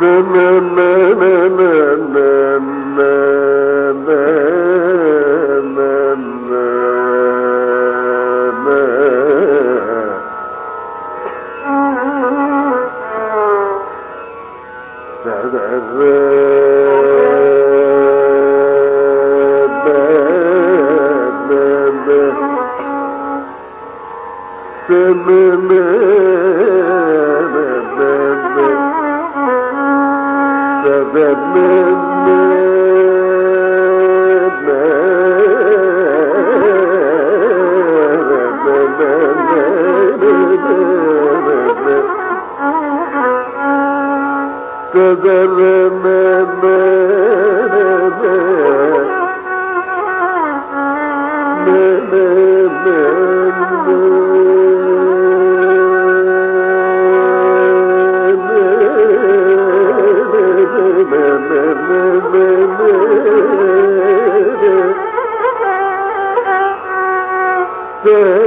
Amen. ಮತ್ತೆ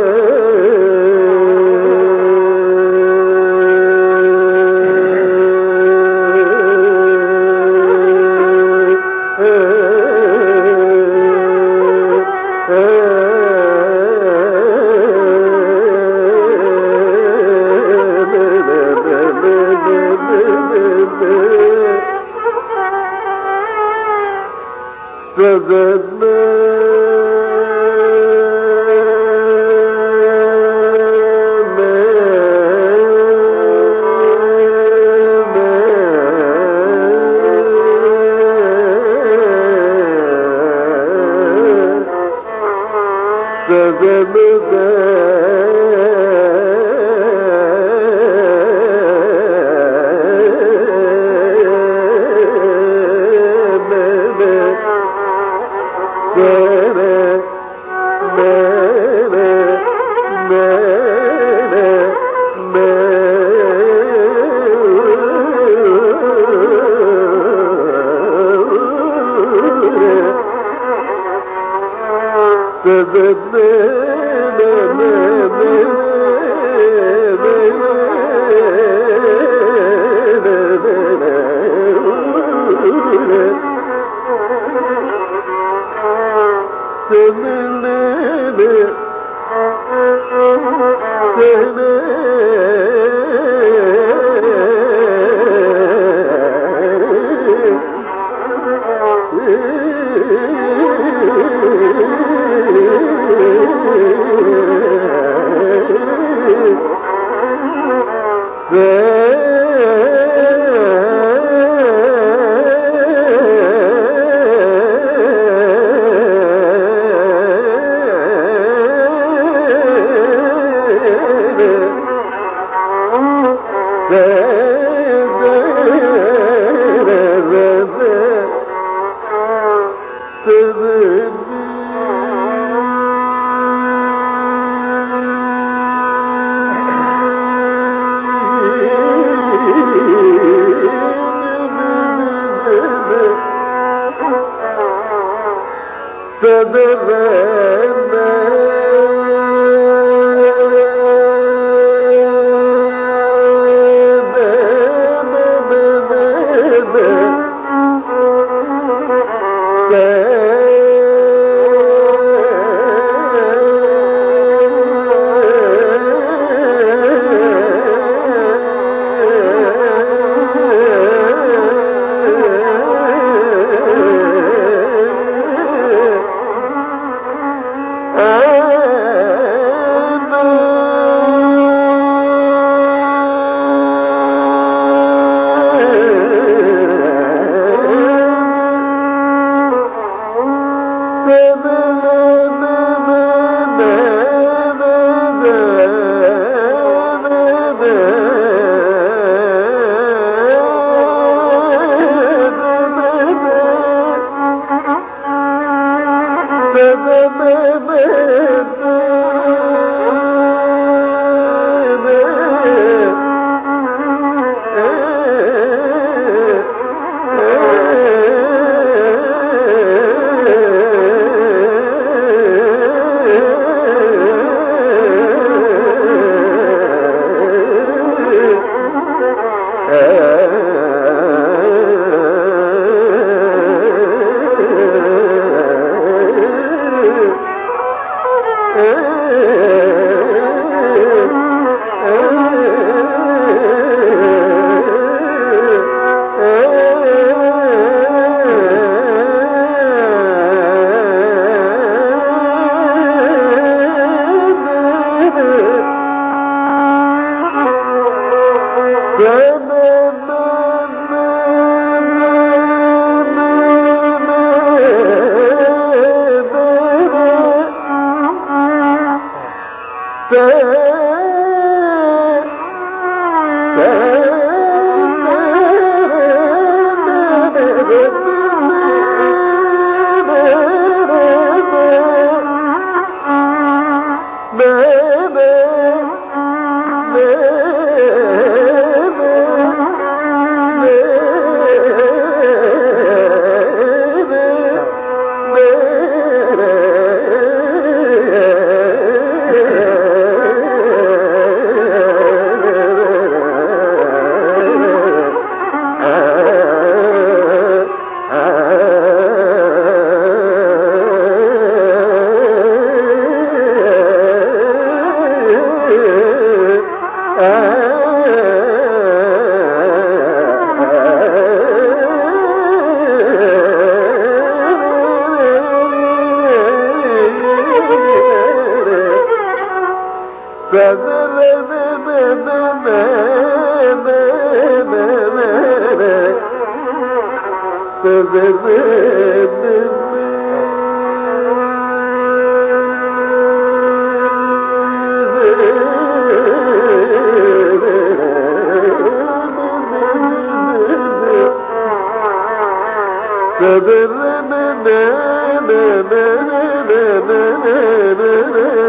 you. ne ne ne ne ne ne ne ne ne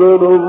Oh,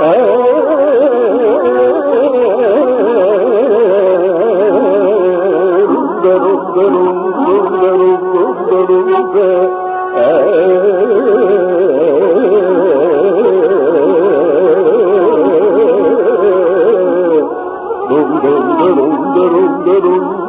Dum dum dum dum dum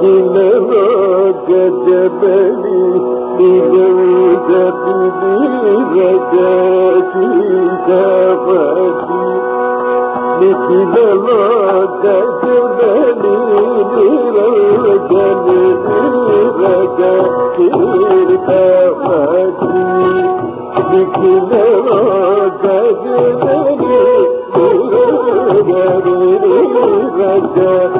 దినవో గజబలి నిగౌద బిదిరగతి గపతి నిఖిలవో గజబలి నిరౌదని నిరగతి గపతి నిఖిలవో గజబలి నిరౌదని నిరగతి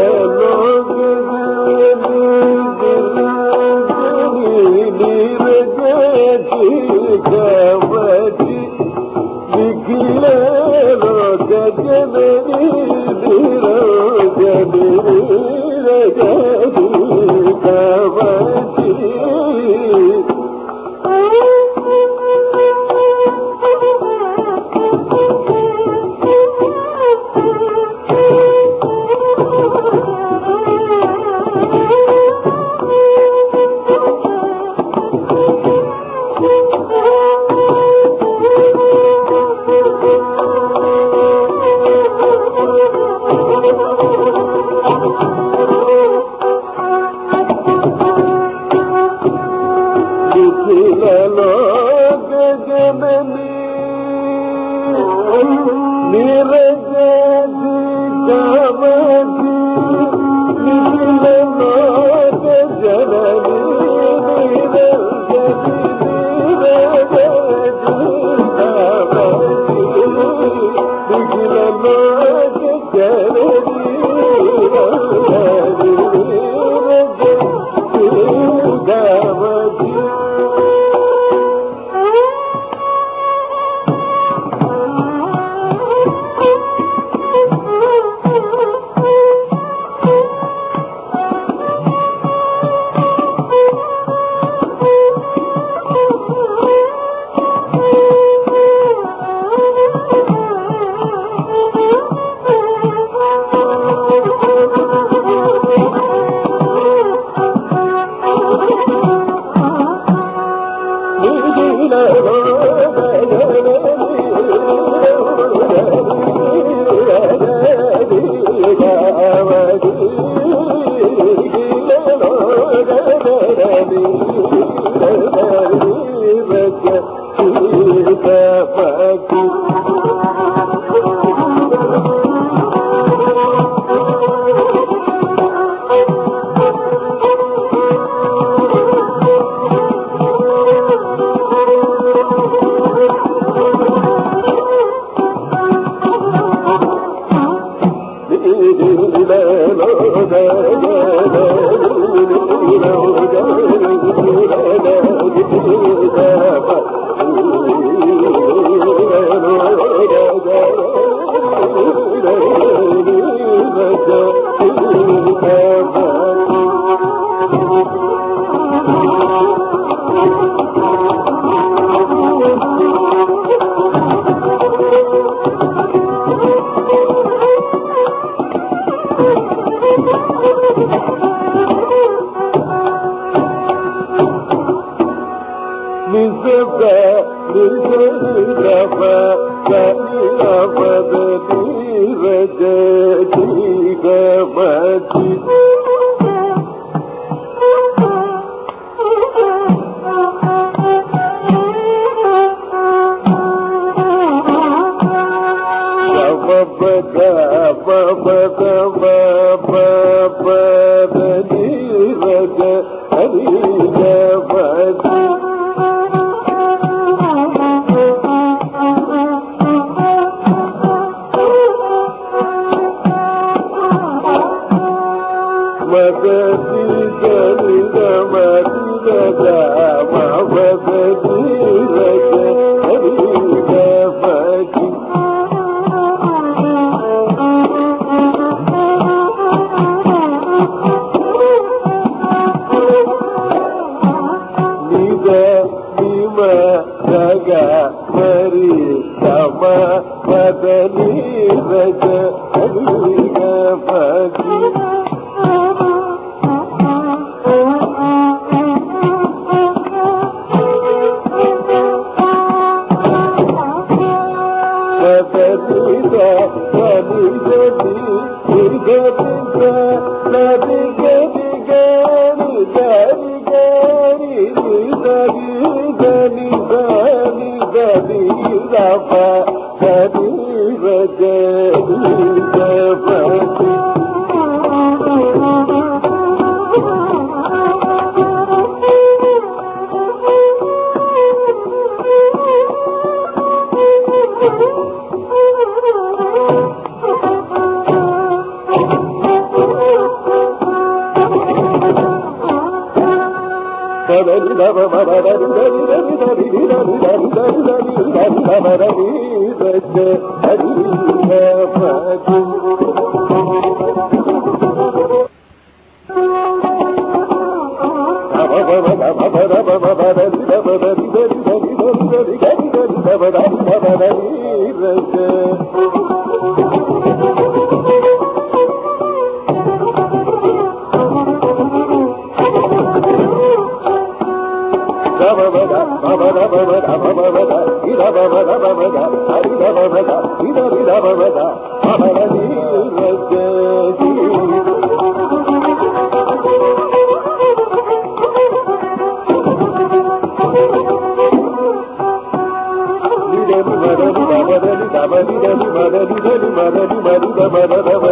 நிகதிக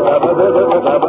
da da da da da da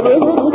Thank you.